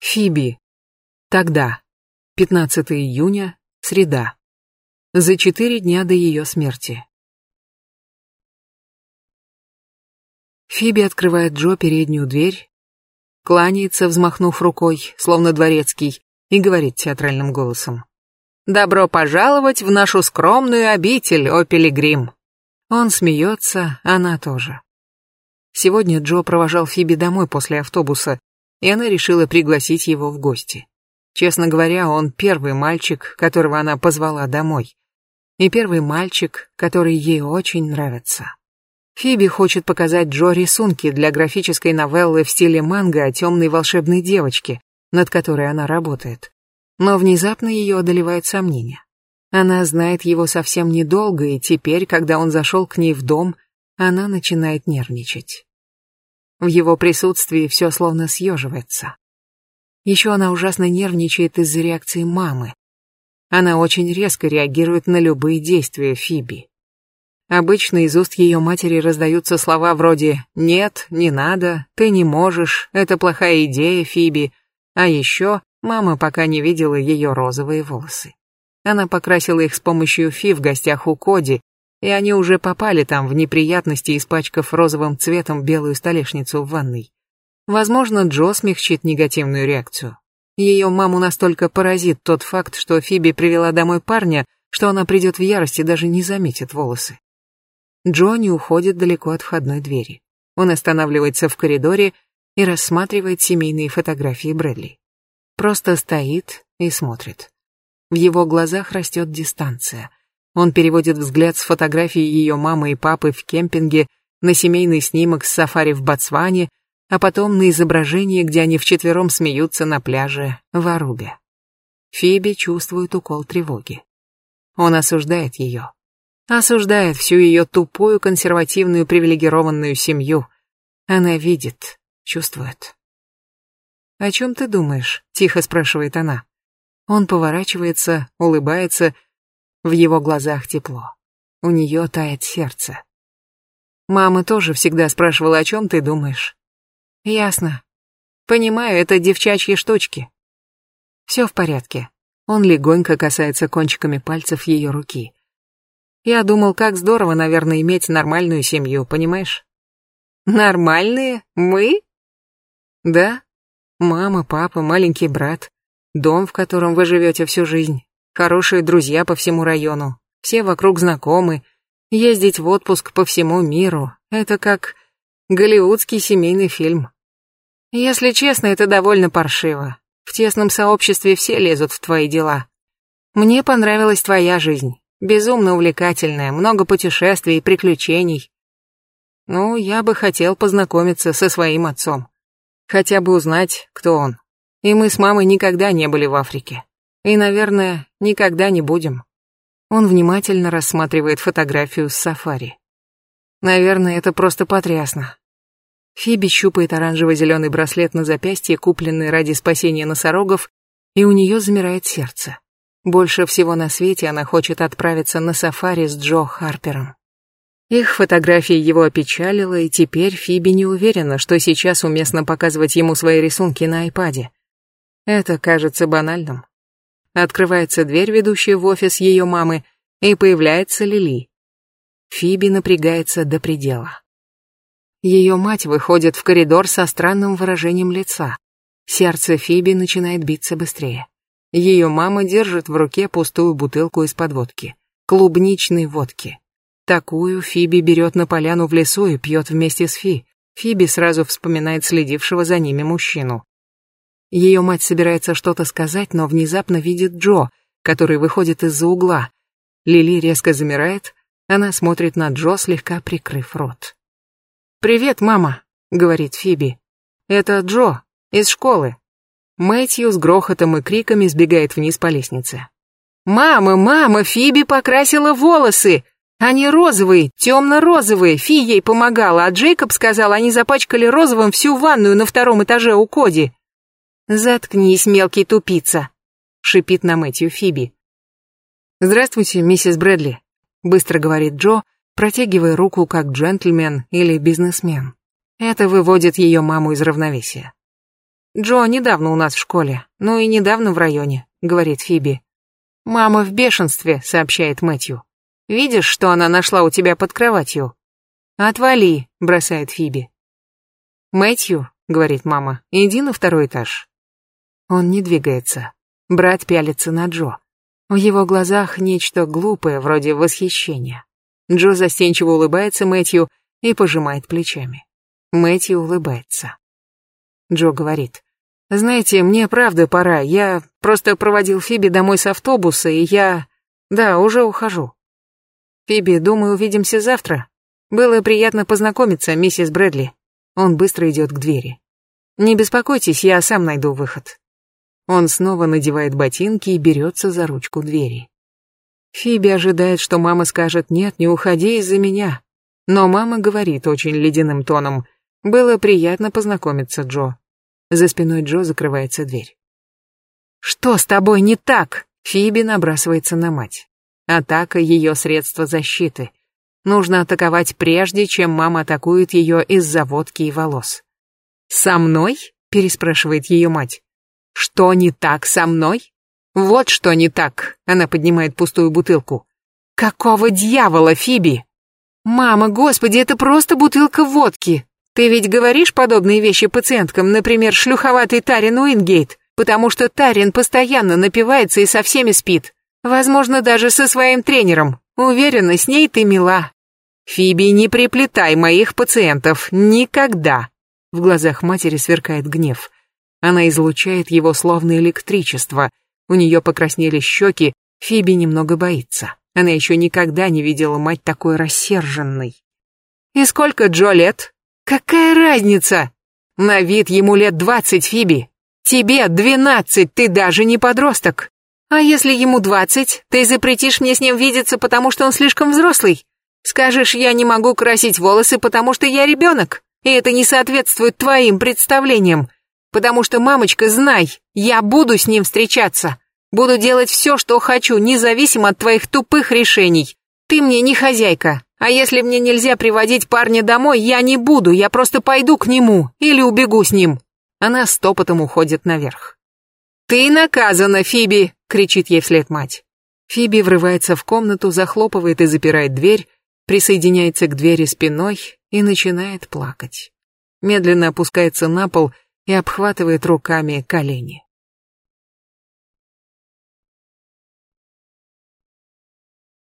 Фиби. Тогда. 15 июня, среда. За четыре дня до ее смерти. Фиби открывает Джо переднюю дверь, кланяется, взмахнув рукой, словно дворецкий, и говорит театральным голосом. «Добро пожаловать в нашу скромную обитель, о пилигрим!» Он смеется, она тоже. Сегодня Джо провожал Фиби домой после автобуса, и она решила пригласить его в гости. Честно говоря, он первый мальчик, которого она позвала домой. И первый мальчик, который ей очень нравится. Фиби хочет показать Джо рисунки для графической новеллы в стиле манго о темной волшебной девочке, над которой она работает. Но внезапно ее одолевает сомнение. Она знает его совсем недолго, и теперь, когда он зашел к ней в дом, она начинает нервничать. В его присутствии все словно съеживается. Еще она ужасно нервничает из-за реакции мамы. Она очень резко реагирует на любые действия Фиби. Обычно из уст ее матери раздаются слова вроде «Нет, не надо, ты не можешь, это плохая идея, Фиби». А еще мама пока не видела ее розовые волосы. Она покрасила их с помощью Фи в гостях у Коди, и они уже попали там в неприятности, испачкав розовым цветом белую столешницу в ванной. Возможно, Джо смягчит негативную реакцию. Ее маму настолько поразит тот факт, что Фиби привела домой парня, что она придет в ярости даже не заметит волосы. Джо не уходит далеко от входной двери. Он останавливается в коридоре и рассматривает семейные фотографии Брэдли. Просто стоит и смотрит. В его глазах растет дистанция — он переводит взгляд с фотографии ее мамы и папы в кемпинге на семейный снимок с сафари в Ботсване, а потом на изображение, где они вчетвером смеются на пляже в Арубе. Фиби чувствует укол тревоги. Он осуждает ее. Осуждает всю ее тупую, консервативную, привилегированную семью. Она видит, чувствует. «О чем ты думаешь?» — тихо спрашивает она. Он поворачивается, улыбается, — в его глазах тепло. У нее тает сердце. Мама тоже всегда спрашивала, о чем ты думаешь. Ясно. Понимаю, это девчачьи штучки. Все в порядке. Он легонько касается кончиками пальцев ее руки. Я думал, как здорово, наверное, иметь нормальную семью, понимаешь? Нормальные? Мы? Да. Мама, папа, маленький брат. Дом, в котором вы живете всю жизнь хорошие друзья по всему району, все вокруг знакомы. Ездить в отпуск по всему миру — это как голливудский семейный фильм. Если честно, это довольно паршиво. В тесном сообществе все лезут в твои дела. Мне понравилась твоя жизнь. Безумно увлекательная, много путешествий и приключений. Ну, я бы хотел познакомиться со своим отцом. Хотя бы узнать, кто он. И мы с мамой никогда не были в Африке. И, наверное, никогда не будем. Он внимательно рассматривает фотографию с сафари. Наверное, это просто потрясно. Фиби щупает оранжево-зеленый браслет на запястье, купленный ради спасения носорогов, и у нее замирает сердце. Больше всего на свете она хочет отправиться на сафари с Джо Харпером. Их фотографии его опечалила, и теперь Фиби не уверена, что сейчас уместно показывать ему свои рисунки на айпаде. Это кажется банальным. Открывается дверь, ведущая в офис ее мамы, и появляется Лили. Фиби напрягается до предела. Ее мать выходит в коридор со странным выражением лица. Сердце Фиби начинает биться быстрее. Ее мама держит в руке пустую бутылку из-под водки. Клубничной водки. Такую Фиби берет на поляну в лесу и пьет вместе с Фи. Фиби сразу вспоминает следившего за ними мужчину. Ее мать собирается что-то сказать, но внезапно видит Джо, который выходит из-за угла. Лили резко замирает, она смотрит на Джо, слегка прикрыв рот. «Привет, мама», — говорит Фиби. «Это Джо, из школы». Мэтью с грохотом и криками сбегает вниз по лестнице. «Мама, мама, Фиби покрасила волосы! Они розовые, темно-розовые, Фи ей помогала, а Джейкоб сказал, они запачкали розовым всю ванную на втором этаже у Коди». «Заткнись, мелкий тупица!» — шипит на Мэтью Фиби. «Здравствуйте, миссис Брэдли», — быстро говорит Джо, протягивая руку как джентльмен или бизнесмен. Это выводит ее маму из равновесия. «Джо недавно у нас в школе, ну и недавно в районе», — говорит Фиби. «Мама в бешенстве», — сообщает Мэтью. «Видишь, что она нашла у тебя под кроватью?» «Отвали», — бросает Фиби. «Мэтью», — говорит мама, — «иди на второй этаж. Он не двигается. Брат пялится на Джо. В его глазах нечто глупое, вроде восхищения. Джо застенчиво улыбается Мэтью и пожимает плечами. Мэтью улыбается. Джо говорит. «Знаете, мне правда пора. Я просто проводил Фиби домой с автобуса, и я... Да, уже ухожу». «Фиби, думаю, увидимся завтра. Было приятно познакомиться, миссис Брэдли». Он быстро идет к двери. «Не беспокойтесь, я сам найду выход». Он снова надевает ботинки и берется за ручку двери. Фиби ожидает, что мама скажет «нет, не уходи из-за меня». Но мама говорит очень ледяным тоном «было приятно познакомиться, Джо». За спиной Джо закрывается дверь. «Что с тобой не так?» Фиби набрасывается на мать. Атака — ее средство защиты. Нужно атаковать прежде, чем мама атакует ее из-за водки и волос. «Со мной?» — переспрашивает ее мать. «Что не так со мной?» «Вот что не так!» — она поднимает пустую бутылку. «Какого дьявола, Фиби?» «Мама, господи, это просто бутылка водки! Ты ведь говоришь подобные вещи пациенткам, например, шлюховатой Тарин Уингейт, потому что Тарин постоянно напивается и со всеми спит. Возможно, даже со своим тренером. Уверена, с ней ты мила». «Фиби, не приплетай моих пациентов. Никогда!» В глазах матери сверкает гнев. Она излучает его словно электричество. У нее покраснели щеки, Фиби немного боится. Она еще никогда не видела мать такой рассерженной. «И сколько Джо лет?» «Какая разница?» «На вид ему лет двадцать, Фиби. Тебе двенадцать, ты даже не подросток. А если ему двадцать, ты запретишь мне с ним видеться, потому что он слишком взрослый? Скажешь, я не могу красить волосы, потому что я ребенок, и это не соответствует твоим представлениям. Потому что, мамочка, знай, я буду с ним встречаться. Буду делать все, что хочу, независимо от твоих тупых решений. Ты мне не хозяйка. А если мне нельзя приводить парня домой, я не буду, я просто пойду к нему или убегу с ним. Она стопотом уходит наверх. «Ты наказана, Фиби!» — кричит ей вслед мать. Фиби врывается в комнату, захлопывает и запирает дверь, присоединяется к двери спиной и начинает плакать. Медленно опускается на пол — и обхватывает руками колени.